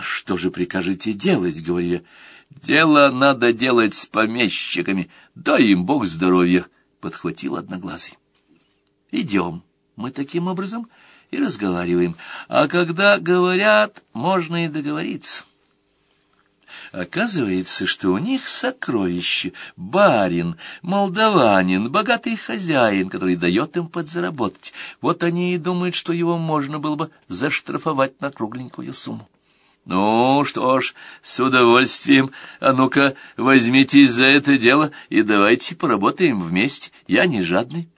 А что же прикажете делать, говорю я. Дело надо делать с помещиками, дай им бог здоровья, подхватил одноглазый. Идем мы таким образом и разговариваем, а когда говорят, можно и договориться. Оказывается, что у них сокровище, барин, молдаванин, богатый хозяин, который дает им подзаработать. Вот они и думают, что его можно было бы заштрафовать на кругленькую сумму. Ну, что ж, с удовольствием. А ну-ка, возьмитесь за это дело и давайте поработаем вместе. Я не жадный.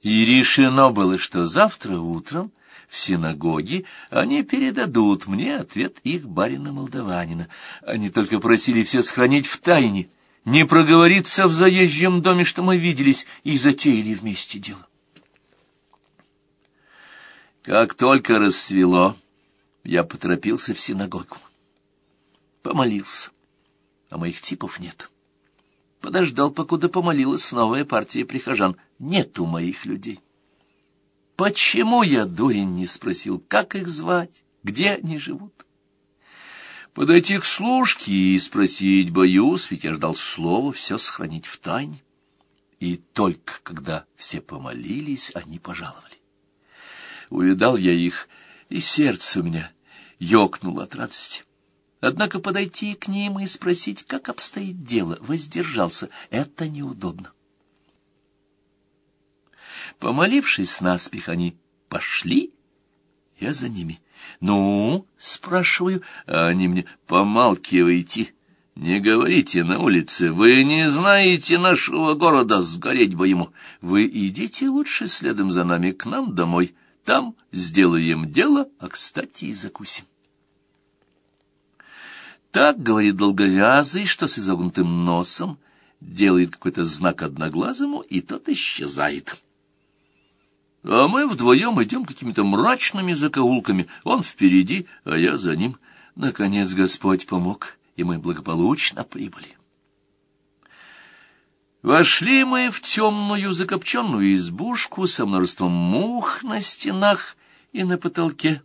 И решено было, что завтра утром в синагоге они передадут мне ответ их барина-молдаванина. Они только просили все сохранить в тайне, не проговориться в заезжем доме, что мы виделись, и затеяли вместе дело. Как только рассвело, я поторопился в синагогу. Помолился, а моих типов нет. Подождал, покуда помолилась новая партия прихожан. Нету моих людей. Почему я, дурень, не спросил, как их звать, где они живут? Подойти к служке и спросить боюсь, ведь я ждал слова все сохранить в тайне. И только когда все помолились, они пожаловали. Увидал я их, и сердце у меня ёкнуло от радости. Однако подойти к ним и спросить, как обстоит дело, воздержался. Это неудобно. Помолившись наспех, они пошли, я за ними. «Ну?» — спрашиваю, а они мне «помалкивайте». «Не говорите на улице, вы не знаете нашего города, сгореть бы ему. Вы идите лучше следом за нами к нам домой, там сделаем дело, а, кстати, и закусим». Так говорит долговязый, что с изогнутым носом делает какой-то знак одноглазому, и тот исчезает. А мы вдвоем идем какими-то мрачными закоулками. Он впереди, а я за ним. Наконец Господь помог, и мы благополучно прибыли. Вошли мы в темную закопченную избушку со множеством мух на стенах и на потолке,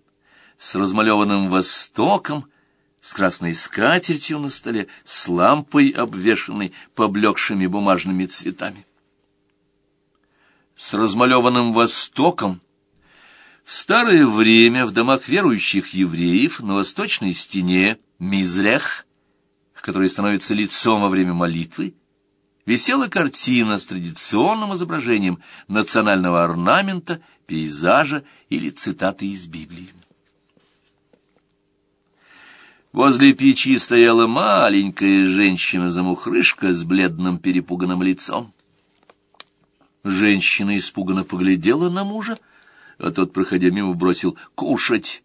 с размалеванным востоком, с красной скатертью на столе, с лампой, обвешанной поблекшими бумажными цветами с размалеванным востоком. В старое время в домах верующих евреев на восточной стене Мизрех, который становится лицом во время молитвы, висела картина с традиционным изображением национального орнамента, пейзажа или цитаты из Библии. Возле печи стояла маленькая женщина-замухрышка с бледным перепуганным лицом. Женщина испуганно поглядела на мужа, а тот, проходя мимо, бросил «кушать».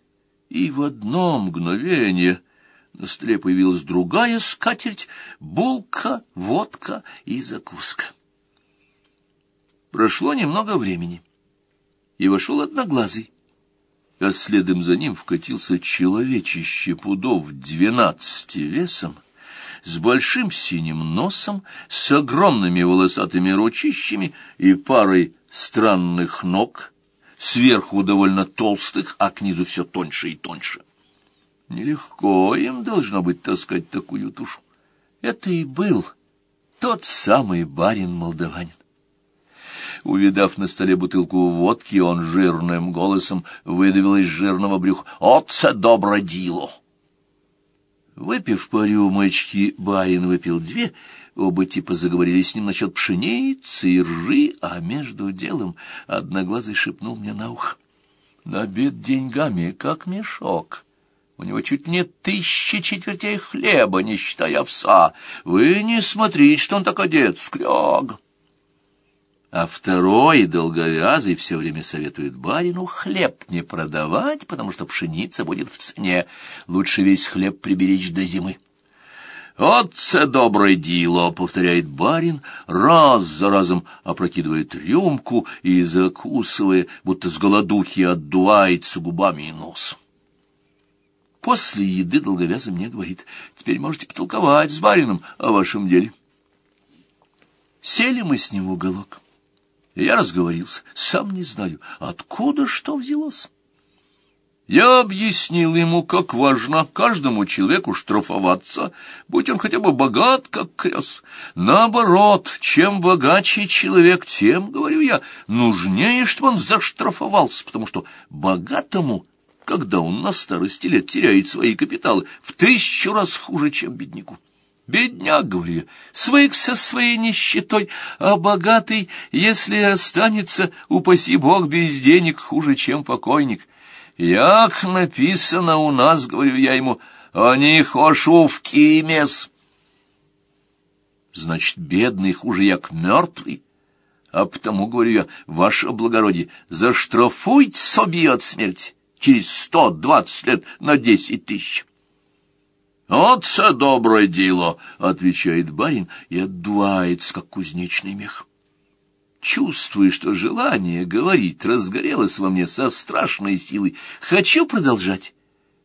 И в одно мгновение на столе появилась другая скатерть, булка, водка и закуска. Прошло немного времени, и вошел одноглазый, а следом за ним вкатился человечище пудов двенадцати весом, с большим синим носом, с огромными волосатыми ручищами и парой странных ног, сверху довольно толстых, а к низу все тоньше и тоньше. Нелегко им должно быть таскать такую тушу. Это и был тот самый барин-молдаванин. Увидав на столе бутылку водки, он жирным голосом выдавил из жирного брюха «Отце добро дило!» Выпив по рюмочке, барин выпил две, оба типа заговорили с ним насчет пшеницы и ржи, а между делом одноглазый шепнул мне на ухо. Набит деньгами, как мешок. У него чуть не тысячи четвертей хлеба, не считая овса. Вы не смотрите, что он так одет, скряг а второй, долговязый, все время советует барину хлеб не продавать, потому что пшеница будет в цене. Лучше весь хлеб приберечь до зимы. «Вот це доброе дело!» — повторяет барин, раз за разом опрокидывает рюмку и, закусывая, будто с голодухи отдувается губами и носом. После еды долговязый мне говорит, «Теперь можете потолковать с барином о вашем деле». Сели мы с ним в уголок. Я разговорился, сам не знаю, откуда что взялось. Я объяснил ему, как важно каждому человеку штрафоваться, будь он хотя бы богат, как крес. Наоборот, чем богаче человек, тем, говорю я, нужнее, чтобы он заштрафовался, потому что богатому, когда он на старости лет теряет свои капиталы, в тысячу раз хуже, чем бедняку. Бедняк, говорю я, свык со своей нищетой, а богатый, если останется, упаси бог, без денег, хуже, чем покойник. Як написано у нас, говорю я ему, они хошу в кимес. Значит, бедный хуже, як мертвый. А потому, говорю я, ваше благородие, заштрафуйте собі от смерти через сто двадцать лет на десять тысяч. «Вот це доброе дело!» — отвечает барин и отдувается, как кузнечный мех. Чувствую, что желание говорить разгорелось во мне со страшной силой. Хочу продолжать,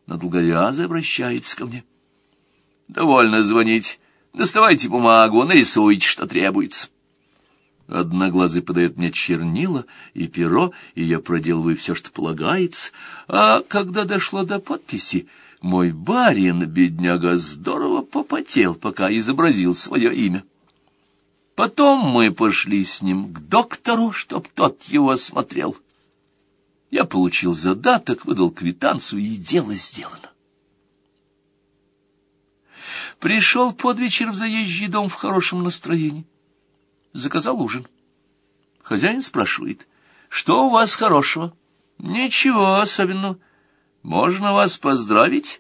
но долговязый обращается ко мне. «Довольно звонить. Доставайте бумагу, нарисуйте, что требуется». Одноглазый подает мне чернила и перо, и я проделываю все, что полагается. А когда дошло до подписи, мой барин, бедняга, здорово попотел, пока изобразил свое имя. Потом мы пошли с ним к доктору, чтоб тот его осмотрел. Я получил задаток, выдал квитанцию, и дело сделано. Пришел под вечер в заезжий дом в хорошем настроении. Заказал ужин. Хозяин спрашивает, что у вас хорошего? Ничего особенного. Можно вас поздравить?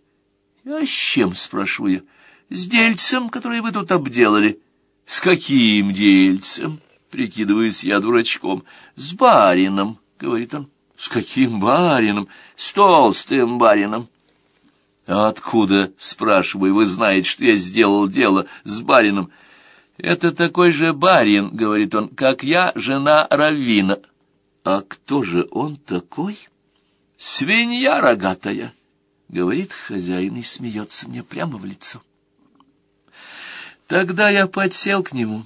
А с чем, спрашиваю? С дельцем, который вы тут обделали. С каким дельцем? Прикидываюсь я дурачком. С барином, говорит он. С каким барином? С толстым барином. А откуда, спрашиваю, вы знаете, что я сделал дело с барином? Это такой же барин, говорит он, как я, жена Равина. А кто же он такой? Свинья рогатая, говорит хозяин и смеется мне прямо в лицо. Тогда я подсел к нему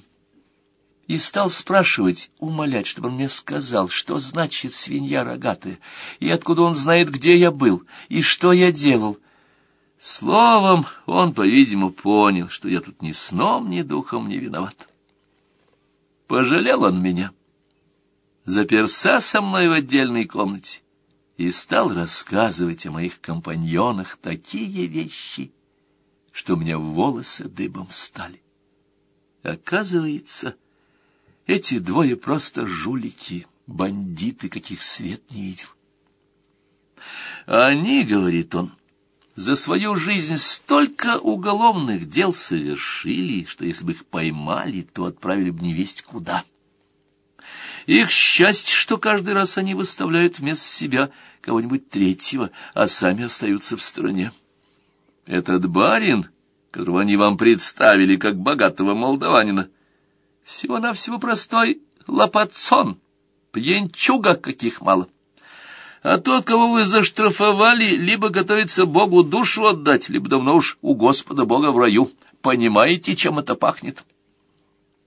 и стал спрашивать, умолять, чтобы он мне сказал, что значит свинья рогатая, и откуда он знает, где я был, и что я делал. Словом, он, по-видимому, понял, что я тут ни сном, ни духом не виноват. Пожалел он меня, заперся со мной в отдельной комнате и стал рассказывать о моих компаньонах такие вещи, что у меня волосы дыбом стали. Оказывается, эти двое просто жулики, бандиты, каких свет не видел. Они, говорит он, за свою жизнь столько уголовных дел совершили, что если бы их поймали, то отправили бы невесть куда. Их счастье, что каждый раз они выставляют вместо себя кого-нибудь третьего, а сами остаются в стороне. Этот барин, которого они вам представили как богатого молдаванина, всего-навсего простой лопатсон, пьянчуга каких мало. А тот, кого вы заштрафовали, либо готовится Богу душу отдать, либо давно уж у Господа Бога в раю. Понимаете, чем это пахнет?»